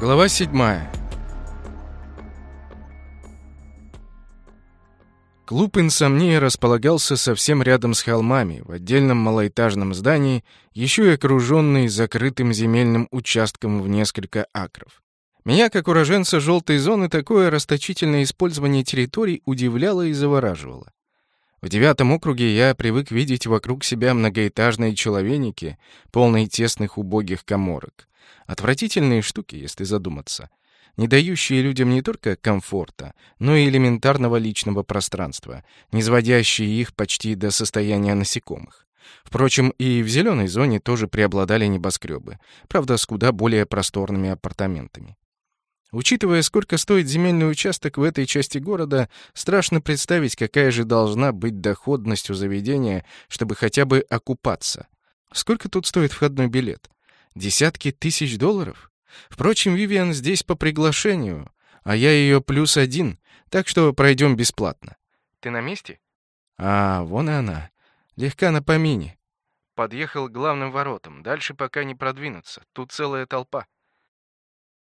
Глава 7. Клуб «Инсомния» располагался совсем рядом с холмами, в отдельном малоэтажном здании, еще и окруженный закрытым земельным участком в несколько акров. Меня, как уроженца желтой зоны, такое расточительное использование территорий удивляло и завораживало. В девятом округе я привык видеть вокруг себя многоэтажные человеники, полные тесных убогих коморок. Отвратительные штуки, если задуматься. Не дающие людям не только комфорта, но и элементарного личного пространства, не сводящие их почти до состояния насекомых. Впрочем, и в зеленой зоне тоже преобладали небоскребы, правда, с куда более просторными апартаментами. Учитывая, сколько стоит земельный участок в этой части города, страшно представить, какая же должна быть доходность у заведения, чтобы хотя бы окупаться. Сколько тут стоит входной билет? Десятки тысяч долларов? Впрочем, Вивиан здесь по приглашению, а я ее плюс один, так что пройдем бесплатно. Ты на месте? А, вон и она. Легка на помине. Подъехал к главным воротам. Дальше пока не продвинуться. Тут целая толпа.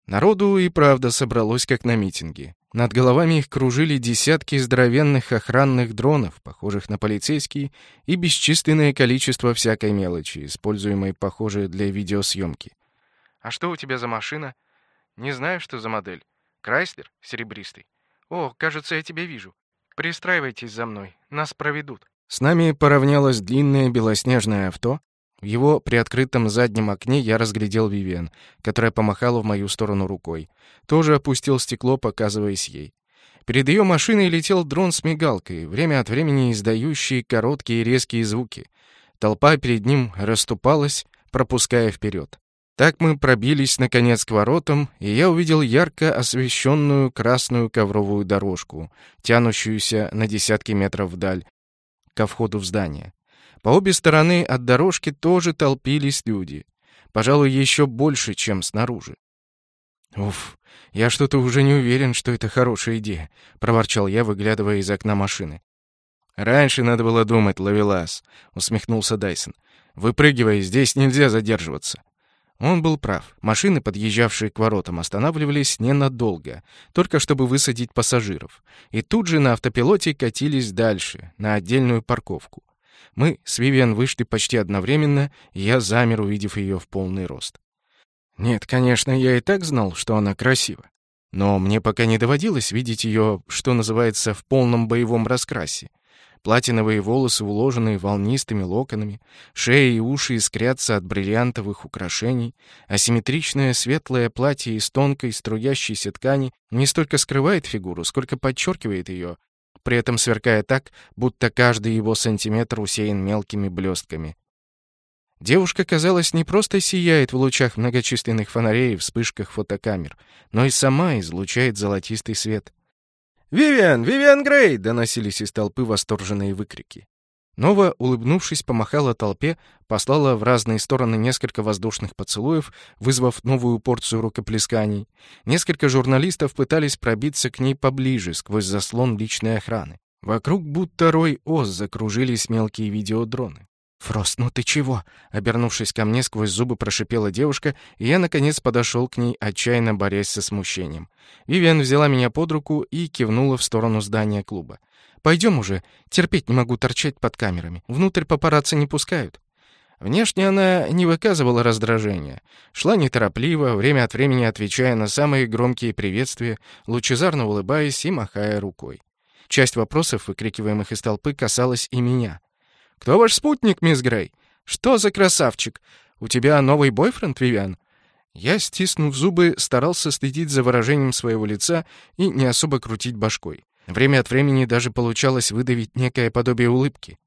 Народу и правда собралось, как на митинге. Над головами их кружили десятки здоровенных охранных дронов, похожих на полицейские, и бесчисленное количество всякой мелочи, используемой, похоже, для видеосъемки. «А что у тебя за машина?» «Не знаю, что за модель. Крайслер? Серебристый. О, кажется, я тебя вижу. Пристраивайтесь за мной, нас проведут». С нами поравнялось длинное белоснежное авто, в его приоткрытом заднем окне я разглядел Вивиан, которая помахала в мою сторону рукой. Тоже опустил стекло, показываясь ей. Перед ее машиной летел дрон с мигалкой, время от времени издающий короткие резкие звуки. Толпа перед ним расступалась, пропуская вперед. Так мы пробились, наконец, к воротам, и я увидел ярко освещенную красную ковровую дорожку, тянущуюся на десятки метров вдаль, ко входу в здание. По обе стороны от дорожки тоже толпились люди. Пожалуй, еще больше, чем снаружи. «Уф, я что-то уже не уверен, что это хорошая идея», — проворчал я, выглядывая из окна машины. «Раньше надо было думать, ловелас», — усмехнулся Дайсон. «Выпрыгивай, здесь нельзя задерживаться». Он был прав. Машины, подъезжавшие к воротам, останавливались ненадолго, только чтобы высадить пассажиров. И тут же на автопилоте катились дальше, на отдельную парковку. Мы с Вивиан вышли почти одновременно, и я замер, увидев ее в полный рост. Нет, конечно, я и так знал, что она красива. Но мне пока не доводилось видеть ее, что называется, в полном боевом раскрасе. Платиновые волосы уложены волнистыми локонами, шея и уши искрятся от бриллиантовых украшений, асимметричное светлое платье из тонкой струящейся ткани не столько скрывает фигуру, сколько подчеркивает ее, при этом сверкая так, будто каждый его сантиметр усеян мелкими блестками. Девушка, казалось, не просто сияет в лучах многочисленных фонарей и вспышках фотокамер, но и сама излучает золотистый свет. «Вивиан! Вивиан Грей!» — доносились из толпы восторженные выкрики. Нова, улыбнувшись, помахала толпе, послала в разные стороны несколько воздушных поцелуев, вызвав новую порцию рукоплесканий. Несколько журналистов пытались пробиться к ней поближе, сквозь заслон личной охраны. Вокруг будто рой ос закружились мелкие видеодроны. «Фрост, ну ты чего?» Обернувшись ко мне, сквозь зубы прошипела девушка, и я, наконец, подошел к ней, отчаянно борясь со смущением. Вивиан взяла меня под руку и кивнула в сторону здания клуба. Пойдем уже. Терпеть не могу торчать под камерами. Внутрь папарацци не пускают». Внешне она не выказывала раздражения. Шла неторопливо, время от времени отвечая на самые громкие приветствия, лучезарно улыбаясь и махая рукой. Часть вопросов, выкрикиваемых из толпы, касалась и меня. «Кто ваш спутник, мисс Грей? Что за красавчик? У тебя новый бойфренд, Вивиан?» Я, стиснув зубы, старался следить за выражением своего лица и не особо крутить башкой. Время от времени даже получалось выдавить некое подобие улыбки.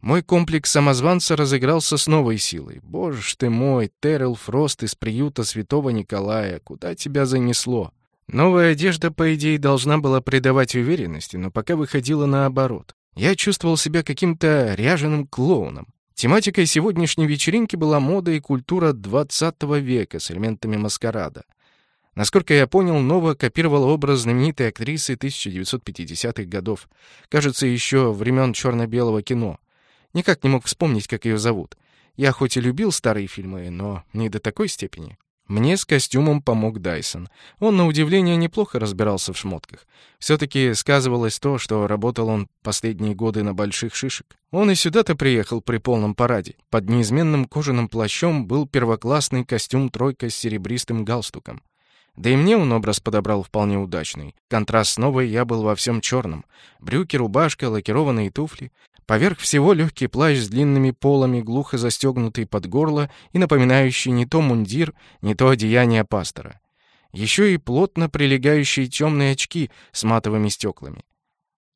Мой комплекс самозванца разыгрался с новой силой. Боже ж ты мой, Террел Фрост из приюта Святого Николая, куда тебя занесло? Новая одежда, по идее, должна была придавать уверенности, но пока выходила наоборот. Я чувствовал себя каким-то ряженым клоуном. Тематикой сегодняшней вечеринки была мода и культура 20 века с элементами маскарада. Насколько я понял, Нова копировала образ знаменитой актрисы 1950-х годов. Кажется, еще времен черно-белого кино. Никак не мог вспомнить, как ее зовут. Я хоть и любил старые фильмы, но не до такой степени. Мне с костюмом помог Дайсон. Он, на удивление, неплохо разбирался в шмотках. Все-таки сказывалось то, что работал он последние годы на больших шишек. Он и сюда-то приехал при полном параде. Под неизменным кожаным плащом был первоклассный костюм-тройка с серебристым галстуком. Да и мне он образ подобрал вполне удачный. Контраст с я был во всем черном. Брюки, рубашка, лакированные туфли. Поверх всего легкий плащ с длинными полами, глухо застегнутый под горло и напоминающий не то мундир, не то одеяние пастора. Еще и плотно прилегающие темные очки с матовыми стеклами.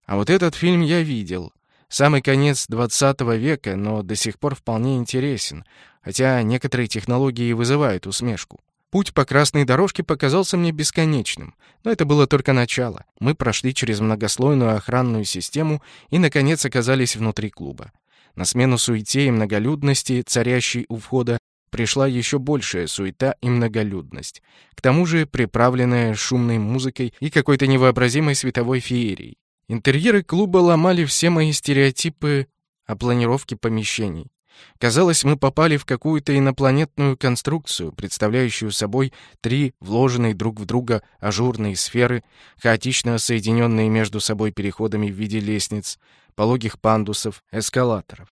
А вот этот фильм я видел. Самый конец 20 века, но до сих пор вполне интересен, хотя некоторые технологии вызывают усмешку. Путь по красной дорожке показался мне бесконечным, но это было только начало. Мы прошли через многослойную охранную систему и, наконец, оказались внутри клуба. На смену суете и многолюдности, царящей у входа, пришла еще большая суета и многолюдность. К тому же приправленная шумной музыкой и какой-то невообразимой световой феерией. Интерьеры клуба ломали все мои стереотипы о планировке помещений. Казалось, мы попали в какую-то инопланетную конструкцию, представляющую собой три вложенные друг в друга ажурные сферы, хаотично соединенные между собой переходами в виде лестниц, пологих пандусов, эскалаторов.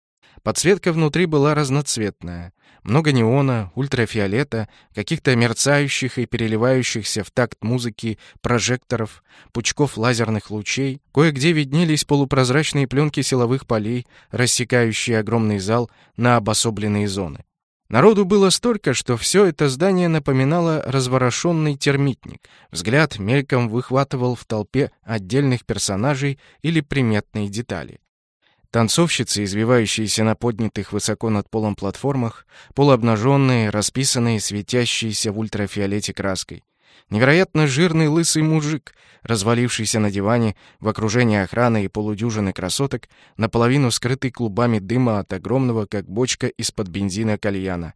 Подсветка внутри была разноцветная. Много неона, ультрафиолета, каких-то мерцающих и переливающихся в такт музыки прожекторов, пучков лазерных лучей. Кое-где виднелись полупрозрачные пленки силовых полей, рассекающие огромный зал на обособленные зоны. Народу было столько, что все это здание напоминало разворошенный термитник. Взгляд мельком выхватывал в толпе отдельных персонажей или приметные детали. Танцовщицы, извивающиеся на поднятых высоко над полом платформах, полуобнаженные, расписанные, светящиеся в ультрафиолете краской. Невероятно жирный лысый мужик, развалившийся на диване в окружении охраны и полудюжины красоток, наполовину скрытый клубами дыма от огромного, как бочка из-под бензина кальяна.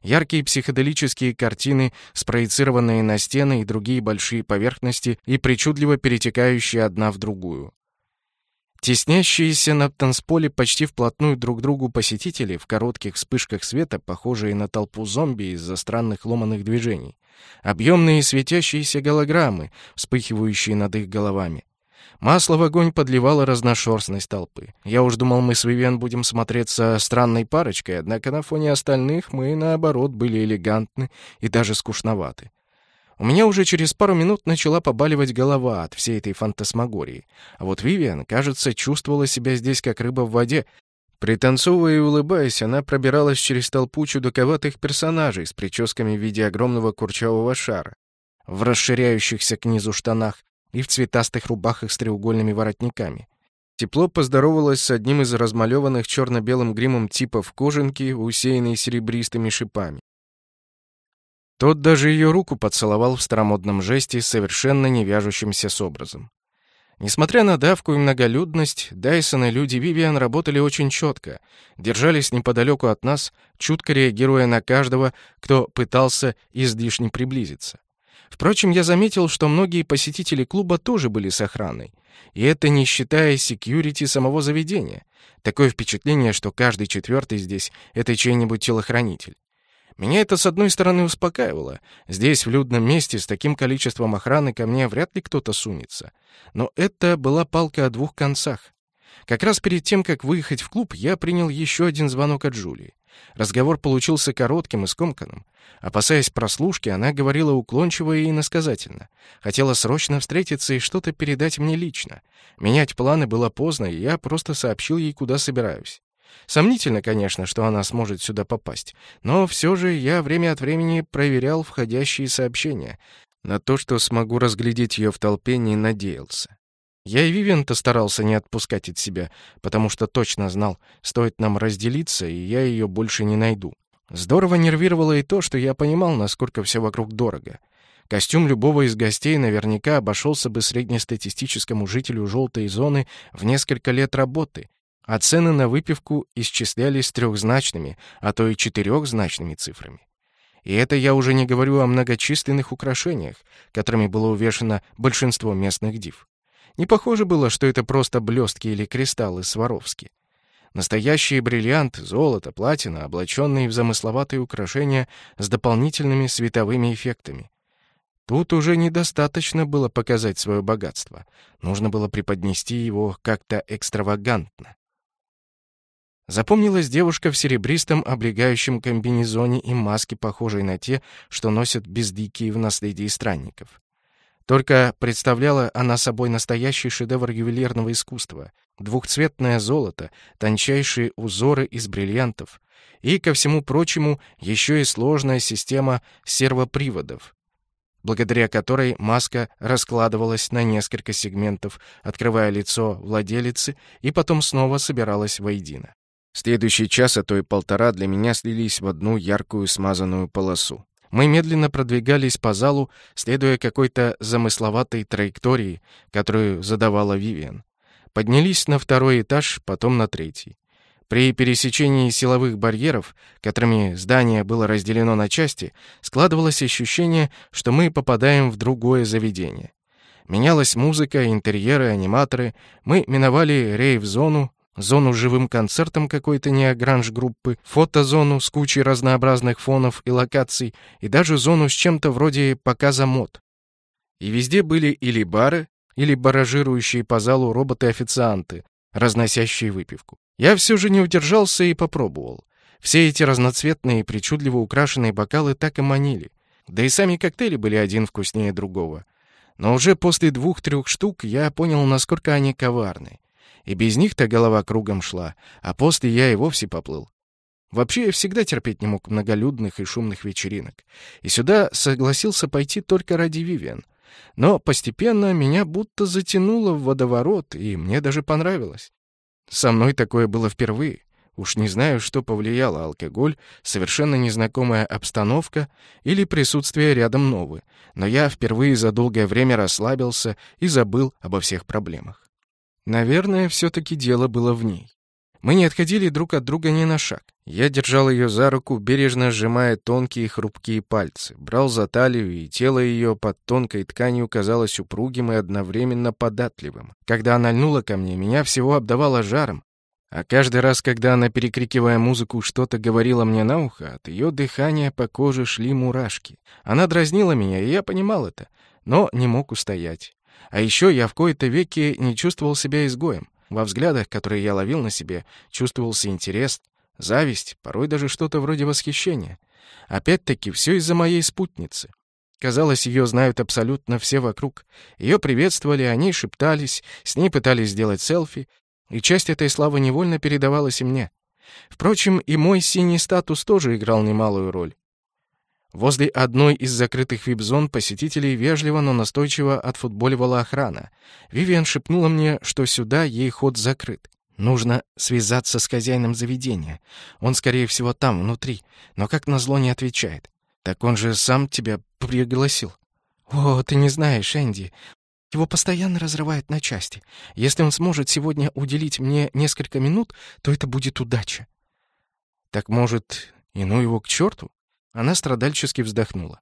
Яркие психоделические картины, спроецированные на стены и другие большие поверхности и причудливо перетекающие одна в другую. Теснящиеся на танцполе почти вплотную друг к другу посетители в коротких вспышках света, похожие на толпу зомби из-за странных ломаных движений. Объемные светящиеся голограммы, вспыхивающие над их головами. Масло в огонь подливало разношерстность толпы. Я уж думал, мы с Вивен будем смотреться странной парочкой, однако на фоне остальных мы, наоборот, были элегантны и даже скучноваты. У меня уже через пару минут начала побаливать голова от всей этой фантасмагории. А вот Вивиан, кажется, чувствовала себя здесь как рыба в воде. Пританцовывая и улыбаясь, она пробиралась через толпу чудаковатых персонажей с прическами в виде огромного курчавого шара, в расширяющихся к низу штанах и в цветастых рубахах с треугольными воротниками. Тепло поздоровалась с одним из размалеванных черно-белым гримом типов кожанки, усеянной серебристыми шипами. Тот даже ее руку поцеловал в старомодном жесте, совершенно не вяжущимся с образом. Несмотря на давку и многолюдность, Дайсон и люди Вивиан работали очень четко, держались неподалеку от нас, чутко реагируя на каждого, кто пытался излишне приблизиться. Впрочем, я заметил, что многие посетители клуба тоже были с охраной. И это не считая секьюрити самого заведения. Такое впечатление, что каждый четвертый здесь — это чей-нибудь телохранитель. Меня это, с одной стороны, успокаивало. Здесь, в людном месте, с таким количеством охраны ко мне вряд ли кто-то сунется. Но это была палка о двух концах. Как раз перед тем, как выехать в клуб, я принял еще один звонок от Джулии. Разговор получился коротким и скомканным. Опасаясь прослушки, она говорила уклончиво и иносказательно. Хотела срочно встретиться и что-то передать мне лично. Менять планы было поздно, и я просто сообщил ей, куда собираюсь. Сомнительно, конечно, что она сможет сюда попасть, но все же я время от времени проверял входящие сообщения. На то, что смогу разглядеть ее в толпе, не надеялся. Я и Вивен-то старался не отпускать от себя, потому что точно знал, стоит нам разделиться, и я ее больше не найду. Здорово нервировало и то, что я понимал, насколько все вокруг дорого. Костюм любого из гостей наверняка обошелся бы среднестатистическому жителю желтой зоны в несколько лет работы, а цены на выпивку исчислялись трехзначными, а то и четырехзначными цифрами. И это я уже не говорю о многочисленных украшениях, которыми было увешано большинство местных див. Не похоже было, что это просто блестки или кристаллы Сваровски. Настоящие бриллианты, золото, платина, облаченные в замысловатые украшения с дополнительными световыми эффектами. Тут уже недостаточно было показать свое богатство. Нужно было преподнести его как-то экстравагантно. Запомнилась девушка в серебристом облегающем комбинезоне и маске, похожей на те, что носят бездикие в наследии странников. Только представляла она собой настоящий шедевр ювелирного искусства. Двухцветное золото, тончайшие узоры из бриллиантов. И, ко всему прочему, еще и сложная система сервоприводов, благодаря которой маска раскладывалась на несколько сегментов, открывая лицо владелицы, и потом снова собиралась воедино. Следующий час, а то и полтора, для меня слились в одну яркую смазанную полосу. Мы медленно продвигались по залу, следуя какой-то замысловатой траектории, которую задавала Вивиан. Поднялись на второй этаж, потом на третий. При пересечении силовых барьеров, которыми здание было разделено на части, складывалось ощущение, что мы попадаем в другое заведение. Менялась музыка, интерьеры, аниматоры. Мы миновали рейв-зону, зону живым концертом какой-то неогранж-группы, фотозону с кучей разнообразных фонов и локаций, и даже зону с чем-то вроде показа мод. И везде были или бары, или баражирующие по залу роботы-официанты, разносящие выпивку. Я все же не удержался и попробовал. Все эти разноцветные причудливо украшенные бокалы так и манили. Да и сами коктейли были один вкуснее другого. Но уже после двух-трех штук я понял, насколько они коварны. И без них-то голова кругом шла, а после я и вовсе поплыл. Вообще, я всегда терпеть не мог многолюдных и шумных вечеринок. И сюда согласился пойти только ради Вивиан. Но постепенно меня будто затянуло в водоворот, и мне даже понравилось. Со мной такое было впервые. Уж не знаю, что повлияло алкоголь, совершенно незнакомая обстановка или присутствие рядом новой, но я впервые за долгое время расслабился и забыл обо всех проблемах. Наверное, все-таки дело было в ней. Мы не отходили друг от друга ни на шаг. Я держал ее за руку, бережно сжимая тонкие хрупкие пальцы, брал за талию, и тело ее под тонкой тканью казалось упругим и одновременно податливым. Когда она льнула ко мне, меня всего обдавало жаром, а каждый раз, когда она, перекрикивая музыку, что-то говорила мне на ухо, от ее дыхания по коже шли мурашки. Она дразнила меня, и я понимал это, но не мог устоять. А еще я в кои-то веки не чувствовал себя изгоем. Во взглядах, которые я ловил на себе, чувствовался интерес, зависть, порой даже что-то вроде восхищения. Опять-таки, все из-за моей спутницы. Казалось, ее знают абсолютно все вокруг. Ее приветствовали, они шептались, с ней пытались сделать селфи, и часть этой славы невольно передавалась и мне. Впрочем, и мой синий статус тоже играл немалую роль. Возле одной из закрытых вип-зон посетителей вежливо, но настойчиво отфутболивала охрана. Вивиан шепнула мне, что сюда ей ход закрыт. Нужно связаться с хозяином заведения. Он, скорее всего, там, внутри, но как назло не отвечает. Так он же сам тебя пригласил. О, ты не знаешь, Энди. Его постоянно разрывает на части. Если он сможет сегодня уделить мне несколько минут, то это будет удача. Так, может, и ну его к черту? Она страдальчески вздохнула.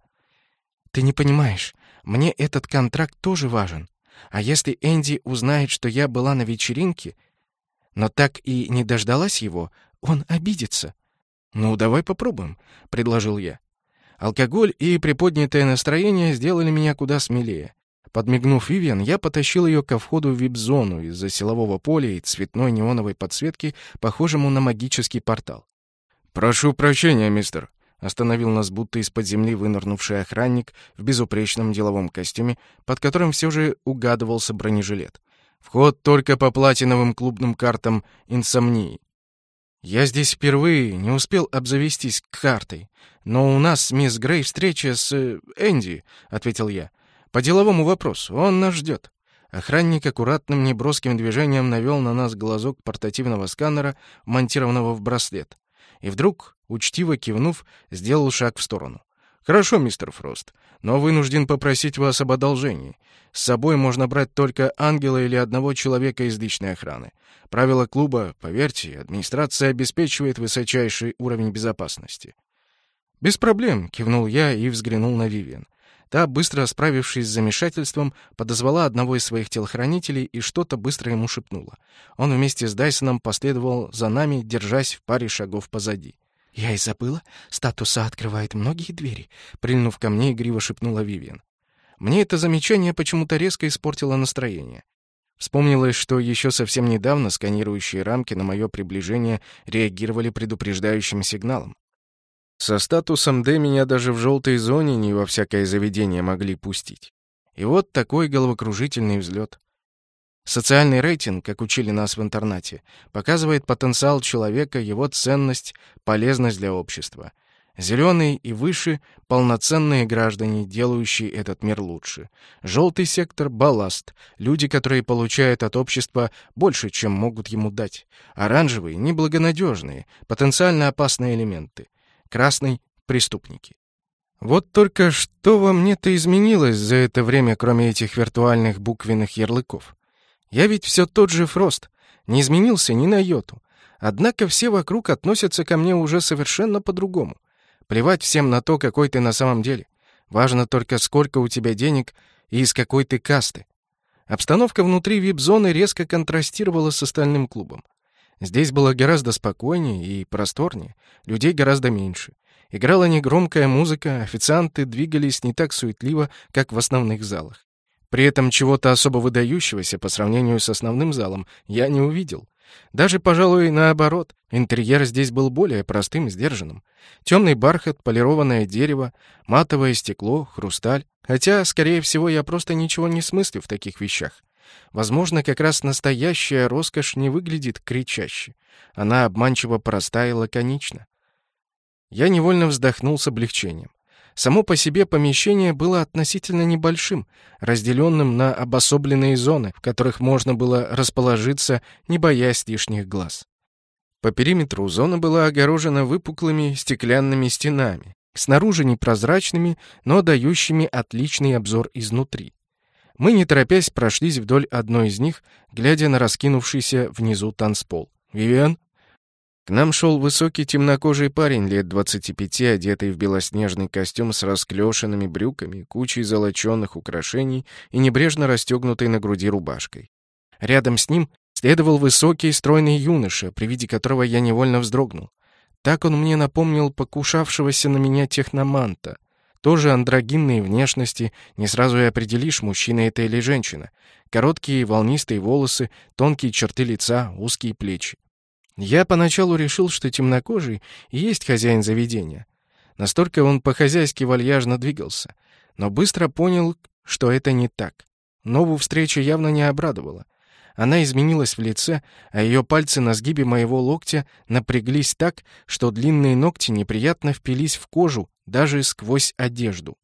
«Ты не понимаешь, мне этот контракт тоже важен. А если Энди узнает, что я была на вечеринке, но так и не дождалась его, он обидится». «Ну, давай попробуем», — предложил я. Алкоголь и приподнятое настроение сделали меня куда смелее. Подмигнув Вивиан, я потащил ее ко входу в вип-зону из-за силового поля и цветной неоновой подсветки, похожему на магический портал. «Прошу прощения, мистер», Остановил нас будто из-под земли вынырнувший охранник в безупречном деловом костюме, под которым все же угадывался бронежилет. Вход только по платиновым клубным картам инсомнии. Я здесь впервые не успел обзавестись картой, но у нас с мисс Грей встреча с э, Энди, ответил я. По деловому вопросу, он нас ждет. Охранник аккуратным неброским движением навел на нас глазок портативного сканера, монтированного в браслет. И вдруг Учтиво кивнув, сделал шаг в сторону. «Хорошо, мистер Фрост, но вынужден попросить вас об одолжении. С собой можно брать только ангела или одного человека из личной охраны. Правила клуба, поверьте, администрация обеспечивает высочайший уровень безопасности». «Без проблем», — кивнул я и взглянул на Вивиан. Та, быстро справившись с замешательством, подозвала одного из своих телохранителей и что-то быстро ему шепнула. Он вместе с Дайсоном последовал за нами, держась в паре шагов позади. «Я и забыла. Статуса открывает многие двери», — прильнув ко мне, игриво шепнула Вивиан. Мне это замечание почему-то резко испортило настроение. Вспомнилось, что еще совсем недавно сканирующие рамки на мое приближение реагировали предупреждающим сигналом. Со статусом «Д» меня даже в желтой зоне не во всякое заведение могли пустить. И вот такой головокружительный взлет. Социальный рейтинг, как учили нас в интернате, показывает потенциал человека, его ценность, полезность для общества. Зеленый и выше — полноценные граждане, делающие этот мир лучше. Желтый сектор — балласт, люди, которые получают от общества больше, чем могут ему дать. Оранжевый — неблагонадежные, потенциально опасные элементы. Красный — преступники. Вот только что во мне-то изменилось за это время, кроме этих виртуальных буквенных ярлыков? Я ведь все тот же Фрост, не изменился ни на йоту. Однако все вокруг относятся ко мне уже совершенно по-другому. Плевать всем на то, какой ты на самом деле. Важно только, сколько у тебя денег и из какой ты касты. Обстановка внутри вип-зоны резко контрастировала с остальным клубом. Здесь было гораздо спокойнее и просторнее, людей гораздо меньше. Играла негромкая музыка, официанты двигались не так суетливо, как в основных залах. При этом чего-то особо выдающегося по сравнению с основным залом я не увидел. Даже, пожалуй, наоборот, интерьер здесь был более простым и сдержанным. Темный бархат, полированное дерево, матовое стекло, хрусталь. Хотя, скорее всего, я просто ничего не смыслю в таких вещах. Возможно, как раз настоящая роскошь не выглядит кричаще. Она обманчиво проста и лаконична. Я невольно вздохнул с облегчением. Само по себе помещение было относительно небольшим, разделенным на обособленные зоны, в которых можно было расположиться, не боясь лишних глаз. По периметру зона была огорожена выпуклыми стеклянными стенами, снаружи непрозрачными, но дающими отличный обзор изнутри. Мы, не торопясь, прошлись вдоль одной из них, глядя на раскинувшийся внизу танцпол. «Вивиан?» К нам шел высокий темнокожий парень лет 25, одетый в белоснежный костюм с расклешенными брюками, кучей золоченных украшений и небрежно расстегнутой на груди рубашкой. Рядом с ним следовал высокий стройный юноша, при виде которого я невольно вздрогнул. Так он мне напомнил покушавшегося на меня техноманта. Тоже андрогинные внешности, не сразу и определишь, мужчина это или женщина. Короткие волнистые волосы, тонкие черты лица, узкие плечи. Я поначалу решил, что темнокожий и есть хозяин заведения. Настолько он по-хозяйски вальяжно двигался. Но быстро понял, что это не так. Нову встречу явно не обрадовала. Она изменилась в лице, а ее пальцы на сгибе моего локтя напряглись так, что длинные ногти неприятно впились в кожу, даже сквозь одежду.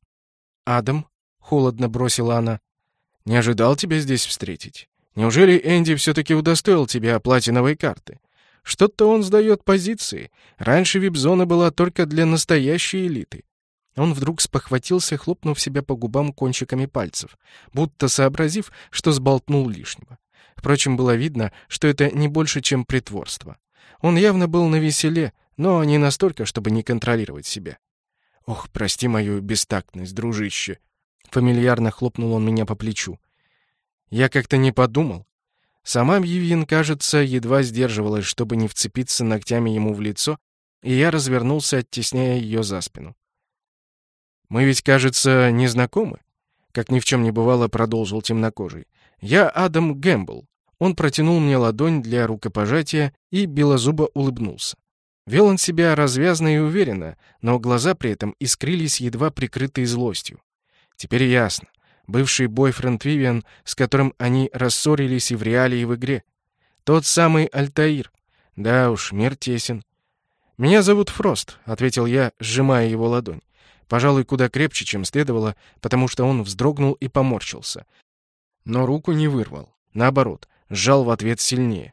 «Адам», — холодно бросила она, — «не ожидал тебя здесь встретить. Неужели Энди все-таки удостоил тебя платиновой карты? Что-то он сдает позиции. Раньше вип-зона была только для настоящей элиты. Он вдруг спохватился, хлопнув себя по губам кончиками пальцев, будто сообразив, что сболтнул лишнего. Впрочем, было видно, что это не больше, чем притворство. Он явно был на веселе, но не настолько, чтобы не контролировать себя. «Ох, прости мою бестактность, дружище!» Фамильярно хлопнул он меня по плечу. «Я как-то не подумал. Сама Вивьен, кажется, едва сдерживалась, чтобы не вцепиться ногтями ему в лицо, и я развернулся, оттесняя ее за спину. «Мы ведь, кажется, не знакомы?» Как ни в чем не бывало, продолжил темнокожий. «Я Адам Гэмбл». Он протянул мне ладонь для рукопожатия и белозубо улыбнулся. Вел он себя развязно и уверенно, но глаза при этом искрились едва прикрытой злостью. Теперь ясно бывший бойфренд Вивиан, с которым они рассорились и в реале, и в игре. Тот самый Альтаир. Да уж, мир тесен. «Меня зовут Фрост», — ответил я, сжимая его ладонь. Пожалуй, куда крепче, чем следовало, потому что он вздрогнул и поморщился. Но руку не вырвал. Наоборот, сжал в ответ сильнее.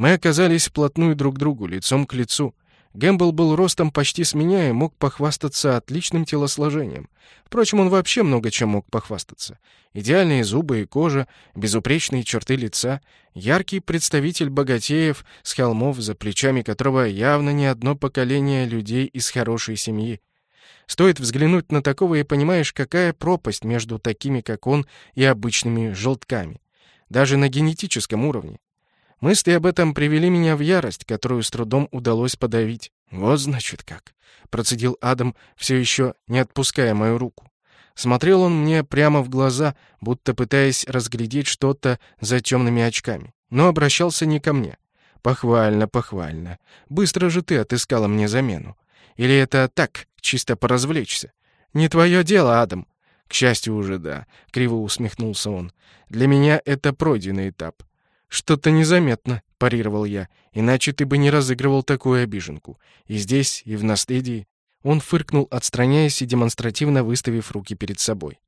Мы оказались вплотную друг к другу, лицом к лицу. Гэмбл был ростом почти с меня и мог похвастаться отличным телосложением. Впрочем, он вообще много чем мог похвастаться. Идеальные зубы и кожа, безупречные черты лица, яркий представитель богатеев с холмов, за плечами которого явно не одно поколение людей из хорошей семьи. Стоит взглянуть на такого и понимаешь, какая пропасть между такими, как он, и обычными желтками. Даже на генетическом уровне. Мысли об этом привели меня в ярость, которую с трудом удалось подавить. «Вот значит как», — процедил Адам, все еще не отпуская мою руку. Смотрел он мне прямо в глаза, будто пытаясь разглядеть что-то за темными очками. Но обращался не ко мне. «Похвально, похвально. Быстро же ты отыскала мне замену. Или это так, чисто поразвлечься? Не твое дело, Адам». «К счастью, уже да», — криво усмехнулся он. «Для меня это пройденный этап. «Что-то незаметно», — парировал я. «Иначе ты бы не разыгрывал такую обиженку. И здесь, и в наследии». Он фыркнул, отстраняясь и демонстративно выставив руки перед собой.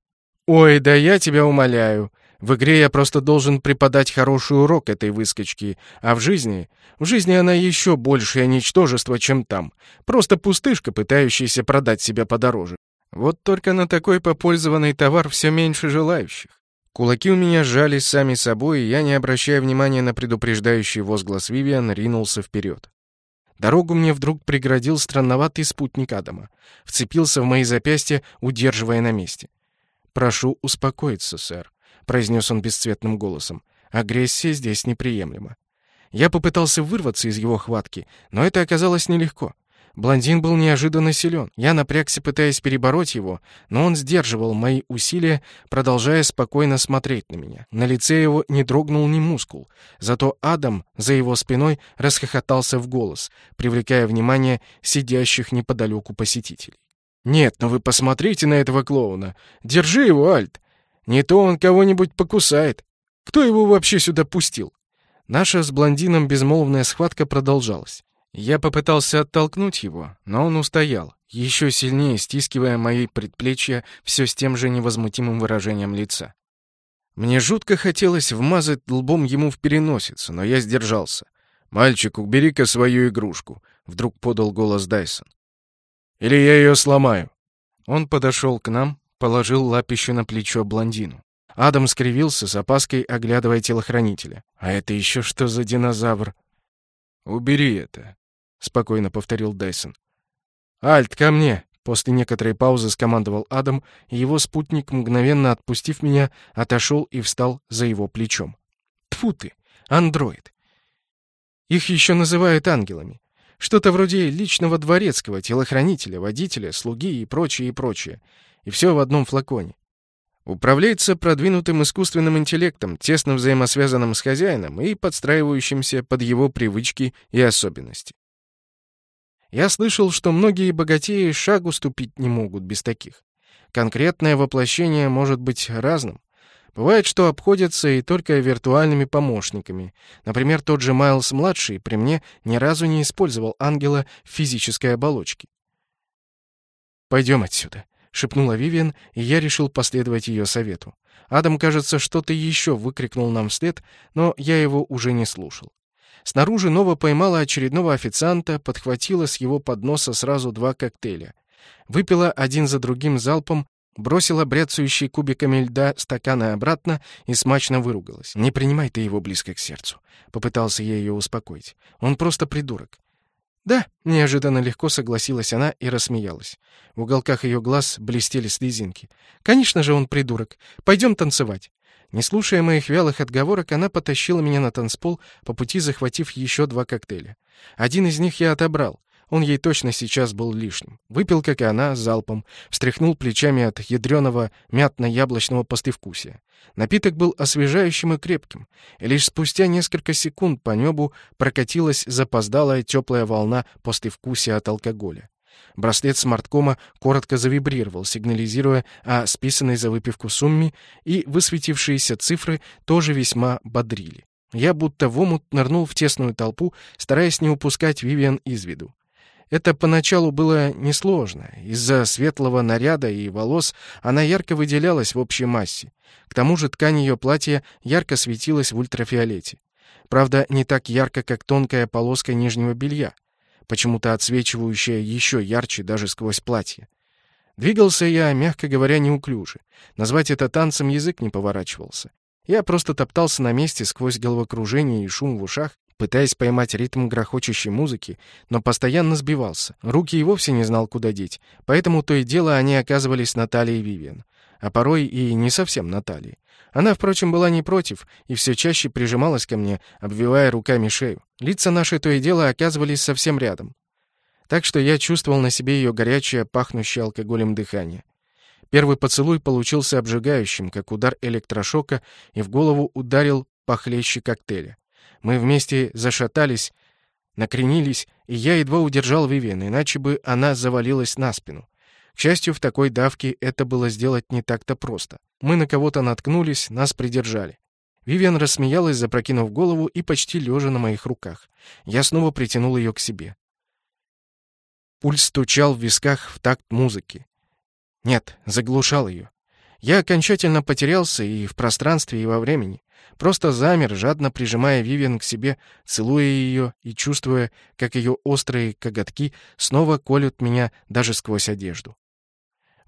«Ой, да я тебя умоляю. В игре я просто должен преподать хороший урок этой выскочки, а в жизни... В жизни она еще большее ничтожество, чем там. Просто пустышка, пытающаяся продать себя подороже. Вот только на такой попользованный товар все меньше желающих. Кулаки у меня сжались сами собой, и я, не обращая внимания на предупреждающий возглас Вивиан, ринулся вперед. Дорогу мне вдруг преградил странноватый спутник Адама. Вцепился в мои запястья, удерживая на месте. «Прошу успокоиться, сэр», — произнес он бесцветным голосом. «Агрессия здесь неприемлема». Я попытался вырваться из его хватки, но это оказалось нелегко. Блондин был неожиданно силен. Я напрягся, пытаясь перебороть его, но он сдерживал мои усилия, продолжая спокойно смотреть на меня. На лице его не дрогнул ни мускул. Зато Адам за его спиной расхохотался в голос, привлекая внимание сидящих неподалеку посетителей. «Нет, но ну вы посмотрите на этого клоуна. Держи его, Альт. Не то он кого-нибудь покусает. Кто его вообще сюда пустил?» Наша с блондином безмолвная схватка продолжалась. Я попытался оттолкнуть его, но он устоял, еще сильнее стискивая мои предплечья все с тем же невозмутимым выражением лица. Мне жутко хотелось вмазать лбом ему в переносицу, но я сдержался. «Мальчик, убери-ка свою игрушку», — вдруг подал голос Дайсон. «Или я ее сломаю». Он подошел к нам, положил лапищу на плечо блондину. Адам скривился с опаской, оглядывая телохранителя. «А это еще что за динозавр?» «Убери это», — спокойно повторил Дайсон. «Альт, ко мне!» После некоторой паузы скомандовал Адам, и его спутник, мгновенно отпустив меня, отошел и встал за его плечом. Тфу ты! Андроид! Их еще называют ангелами. Что-то вроде личного дворецкого, телохранителя, водителя, слуги и прочее, и прочее. И все в одном флаконе. Управляется продвинутым искусственным интеллектом, тесно взаимосвязанным с хозяином и подстраивающимся под его привычки и особенности. Я слышал, что многие богатеи шагу ступить не могут без таких. Конкретное воплощение может быть разным. Бывает, что обходятся и только виртуальными помощниками. Например, тот же Майлз-младший при мне ни разу не использовал ангела в физической оболочке. «Пойдем отсюда», — шепнула Вивиан, и я решил последовать ее совету. Адам, кажется, что-то еще выкрикнул нам вслед, но я его уже не слушал. Снаружи Нова поймала очередного официанта, подхватила с его подноса сразу два коктейля. Выпила один за другим залпом, бросила бряцающие кубиками льда стаканы обратно и смачно выругалась. «Не принимай ты его близко к сердцу», — попытался я ее успокоить. «Он просто придурок». «Да», — неожиданно легко согласилась она и рассмеялась. В уголках ее глаз блестели слезинки. «Конечно же он придурок. Пойдем танцевать». Не слушая моих вялых отговорок, она потащила меня на танцпол, по пути захватив еще два коктейля. Один из них я отобрал. Он ей точно сейчас был лишним. Выпил, как и она, залпом, встряхнул плечами от ядреного мятно-яблочного послевкусия. Напиток был освежающим и крепким, и лишь спустя несколько секунд по небу прокатилась запоздалая теплая волна послевкусия от алкоголя. Браслет смарткома коротко завибрировал, сигнализируя о списанной за выпивку сумме, и высветившиеся цифры тоже весьма бодрили. Я будто в омут нырнул в тесную толпу, стараясь не упускать Вивиан из виду. Это поначалу было несложно. Из-за светлого наряда и волос она ярко выделялась в общей массе. К тому же ткань ее платья ярко светилась в ультрафиолете. Правда, не так ярко, как тонкая полоска нижнего белья почему-то отсвечивающая еще ярче даже сквозь платье. Двигался я, мягко говоря, неуклюже. Назвать это танцем язык не поворачивался. Я просто топтался на месте сквозь головокружение и шум в ушах, пытаясь поймать ритм грохочущей музыки, но постоянно сбивался. Руки и вовсе не знал, куда деть, поэтому то и дело они оказывались на талии Вивиан, а порой и не совсем на талии. Она, впрочем, была не против и все чаще прижималась ко мне, обвивая руками шею. Лица наши то и дело оказывались совсем рядом. Так что я чувствовал на себе ее горячее, пахнущее алкоголем дыхание. Первый поцелуй получился обжигающим, как удар электрошока, и в голову ударил похлеще коктейля. Мы вместе зашатались, накренились, и я едва удержал Вивиан, иначе бы она завалилась на спину. К счастью, в такой давке это было сделать не так-то просто. Мы на кого-то наткнулись, нас придержали. Вивиан рассмеялась, запрокинув голову и почти лежа на моих руках. Я снова притянул ее к себе. Пульс стучал в висках в такт музыки. Нет, заглушал ее. Я окончательно потерялся и в пространстве, и во времени. Просто замер, жадно прижимая Вивиан к себе, целуя ее и чувствуя, как ее острые коготки снова колют меня даже сквозь одежду.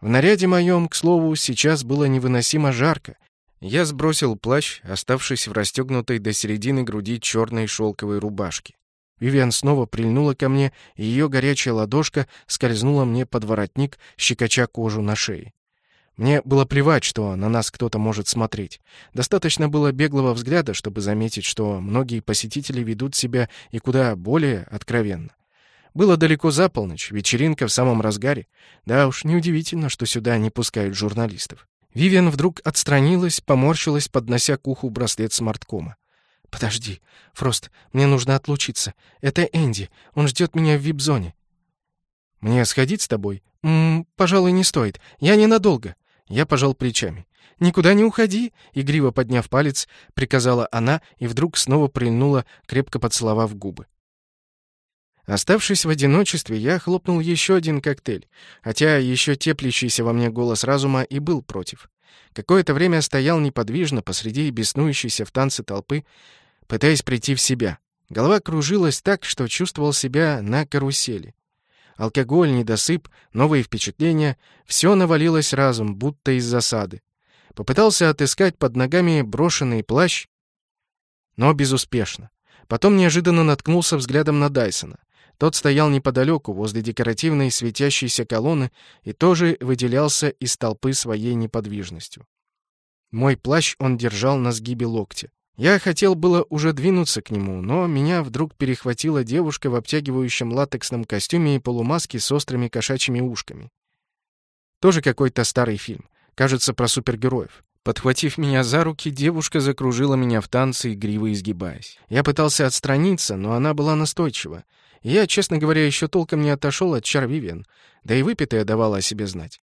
В наряде моем, к слову, сейчас было невыносимо жарко. Я сбросил плащ, оставшись в расстегнутой до середины груди черной шелковой рубашке. Вивиан снова прильнула ко мне, и ее горячая ладошка скользнула мне под воротник, щекоча кожу на шее. Мне было плевать, что на нас кто-то может смотреть. Достаточно было беглого взгляда, чтобы заметить, что многие посетители ведут себя и куда более откровенно. Было далеко за полночь, вечеринка в самом разгаре. Да уж, неудивительно, что сюда не пускают журналистов. Вивиан вдруг отстранилась, поморщилась, поднося к уху браслет смарткома. «Подожди, Фрост, мне нужно отлучиться. Это Энди, он ждет меня в вип-зоне». «Мне сходить с тобой?» «М -м, «Пожалуй, не стоит. Я ненадолго». Я пожал плечами. «Никуда не уходи!» — игриво подняв палец, приказала она и вдруг снова прильнула, крепко поцеловав губы. Оставшись в одиночестве, я хлопнул еще один коктейль, хотя еще теплящийся во мне голос разума и был против. Какое-то время стоял неподвижно посреди беснующейся в танце толпы, пытаясь прийти в себя. Голова кружилась так, что чувствовал себя на карусели. Алкоголь, недосып, новые впечатления — все навалилось разум, будто из засады. Попытался отыскать под ногами брошенный плащ, но безуспешно. Потом неожиданно наткнулся взглядом на Дайсона. Тот стоял неподалеку, возле декоративной светящейся колонны, и тоже выделялся из толпы своей неподвижностью. Мой плащ он держал на сгибе локтя. Я хотел было уже двинуться к нему, но меня вдруг перехватила девушка в обтягивающем латексном костюме и полумаске с острыми кошачьими ушками. Тоже какой-то старый фильм. Кажется, про супергероев. Подхватив меня за руки, девушка закружила меня в танце, игриво изгибаясь. Я пытался отстраниться, но она была настойчива. Я, честно говоря, еще толком не отошел от чар Вивиан, да и выпитая давала о себе знать.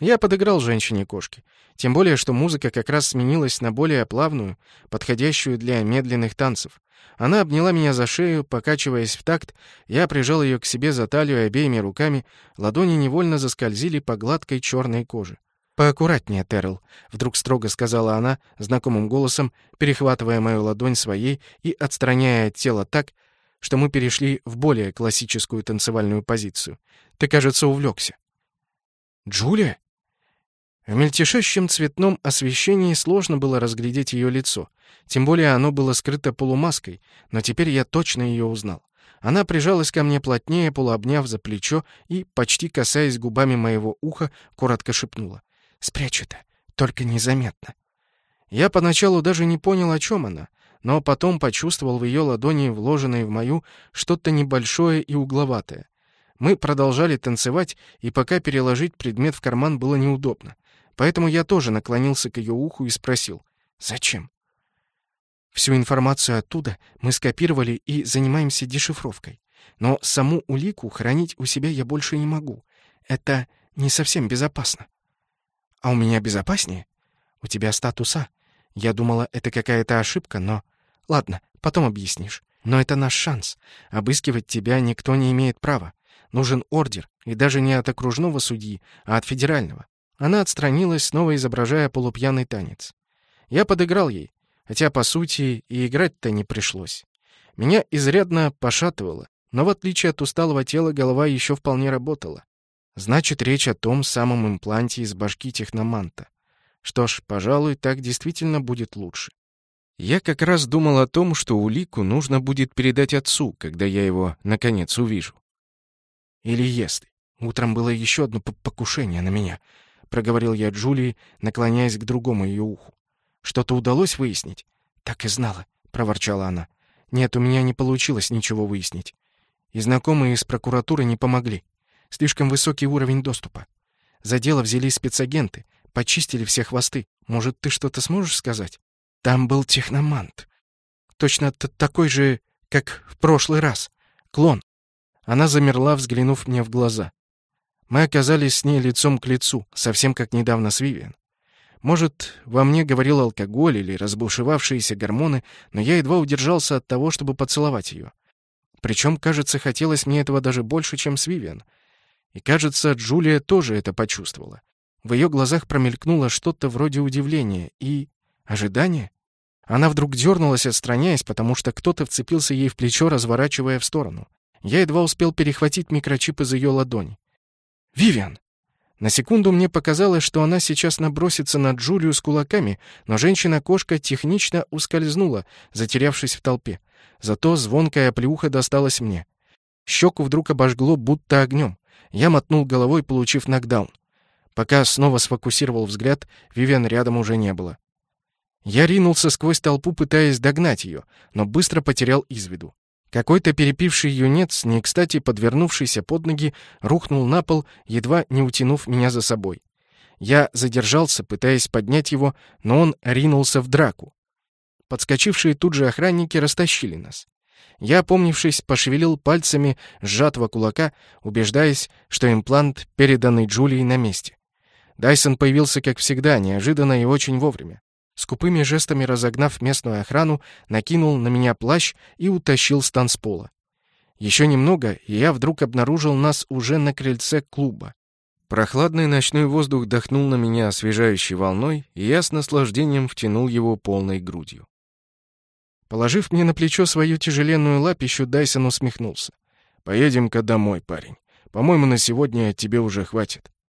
Я подыграл женщине-кошке. Тем более, что музыка как раз сменилась на более плавную, подходящую для медленных танцев. Она обняла меня за шею, покачиваясь в такт, я прижал ее к себе за талию обеими руками, ладони невольно заскользили по гладкой черной коже. «Поаккуратнее, Террел», — вдруг строго сказала она, знакомым голосом, перехватывая мою ладонь своей и отстраняя от тела так, что мы перешли в более классическую танцевальную позицию. «Ты, кажется, увлекся». «Джулия?» В мельтешащем цветном освещении сложно было разглядеть ее лицо. Тем более оно было скрыто полумаской, но теперь я точно ее узнал. Она прижалась ко мне плотнее, полуобняв за плечо и, почти касаясь губами моего уха, коротко шепнула. «Спрячь это, только незаметно». Я поначалу даже не понял, о чем она, но потом почувствовал в ее ладони, вложенной в мою, что-то небольшое и угловатое. Мы продолжали танцевать, и пока переложить предмет в карман было неудобно. Поэтому я тоже наклонился к ее уху и спросил, «Зачем?» Всю информацию оттуда мы скопировали и занимаемся дешифровкой. Но саму улику хранить у себя я больше не могу. Это не совсем безопасно. А у меня безопаснее? У тебя статуса. Я думала, это какая-то ошибка, но... Ладно, потом объяснишь. Но это наш шанс. Обыскивать тебя никто не имеет права. Нужен ордер, и даже не от окружного судьи, а от федерального. Она отстранилась, снова изображая полупьяный танец. Я подыграл ей, хотя, по сути, и играть-то не пришлось. Меня изрядно пошатывало, но в отличие от усталого тела голова еще вполне работала. Значит, речь о том самом импланте из башки техноманта. Что ж, пожалуй, так действительно будет лучше. Я как раз думал о том, что улику нужно будет передать отцу, когда я его, наконец, увижу. Или если. Утром было еще одно покушение на меня, — проговорил я Джулии, наклоняясь к другому ее уху. Что-то удалось выяснить? Так и знала, — проворчала она. Нет, у меня не получилось ничего выяснить. И знакомые из прокуратуры не помогли. Слишком высокий уровень доступа. За дело взялись спецагенты, почистили все хвосты. Может, ты что-то сможешь сказать? Там был техномант. Точно такой же, как в прошлый раз. Клон. Она замерла, взглянув мне в глаза. Мы оказались с ней лицом к лицу, совсем как недавно с Вивиан. Может, во мне говорил алкоголь или разбушевавшиеся гормоны, но я едва удержался от того, чтобы поцеловать ее. Причем, кажется, хотелось мне этого даже больше, чем с Вивиан. И, кажется, Джулия тоже это почувствовала. В ее глазах промелькнуло что-то вроде удивления и... ожидания. Она вдруг дернулась, отстраняясь, потому что кто-то вцепился ей в плечо, разворачивая в сторону. Я едва успел перехватить микрочип из ее ладони. «Вивиан!» На секунду мне показалось, что она сейчас набросится на Джулию с кулаками, но женщина-кошка технично ускользнула, затерявшись в толпе. Зато звонкая оплеуха досталась мне. Щеку вдруг обожгло будто огнем. Я мотнул головой, получив нокдаун. Пока снова сфокусировал взгляд, Вивиан рядом уже не было. Я ринулся сквозь толпу, пытаясь догнать ее, но быстро потерял из виду. Какой-то перепивший юнец, не кстати подвернувшийся под ноги, рухнул на пол, едва не утянув меня за собой. Я задержался, пытаясь поднять его, но он ринулся в драку. Подскочившие тут же охранники растащили нас. Я, опомнившись, пошевелил пальцами сжатого кулака, убеждаясь, что имплант, переданный Джулии, на месте. Дайсон появился, как всегда, неожиданно и очень вовремя. Скупыми жестами разогнав местную охрану, накинул на меня плащ и утащил с танцпола. Еще немного, и я вдруг обнаружил нас уже на крыльце клуба. Прохладный ночной воздух дохнул на меня освежающей волной, и я с наслаждением втянул его полной грудью. Положив мне на плечо свою тяжеленную лапищу, Дайсон усмехнулся. «Поедем-ка домой, парень. По-моему, на сегодня тебе уже хватит».